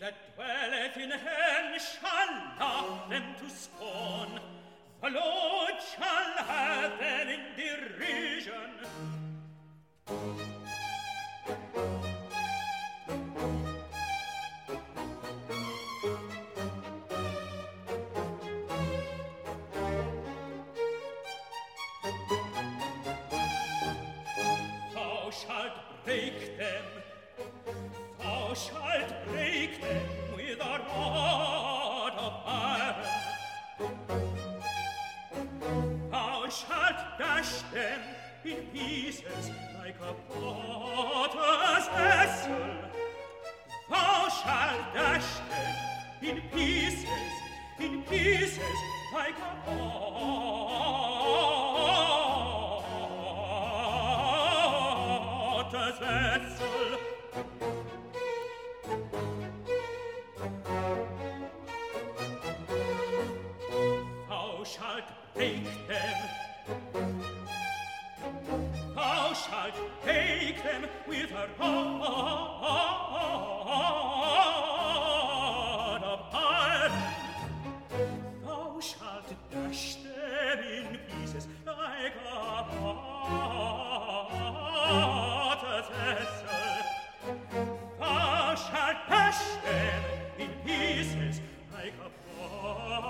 that dwelleth in hell shall laugh them to scorn. The Lord shall have them in derision. Thou shalt break them, in pieces like a potter's vessel. Thou shalt dash them in pieces, in pieces like a potter's vessel. Shalt break them. Thou shalt take them with of iron. Thou shalt dash them in pieces like a potter's vessel. Thou shalt dash them in pieces like a potter's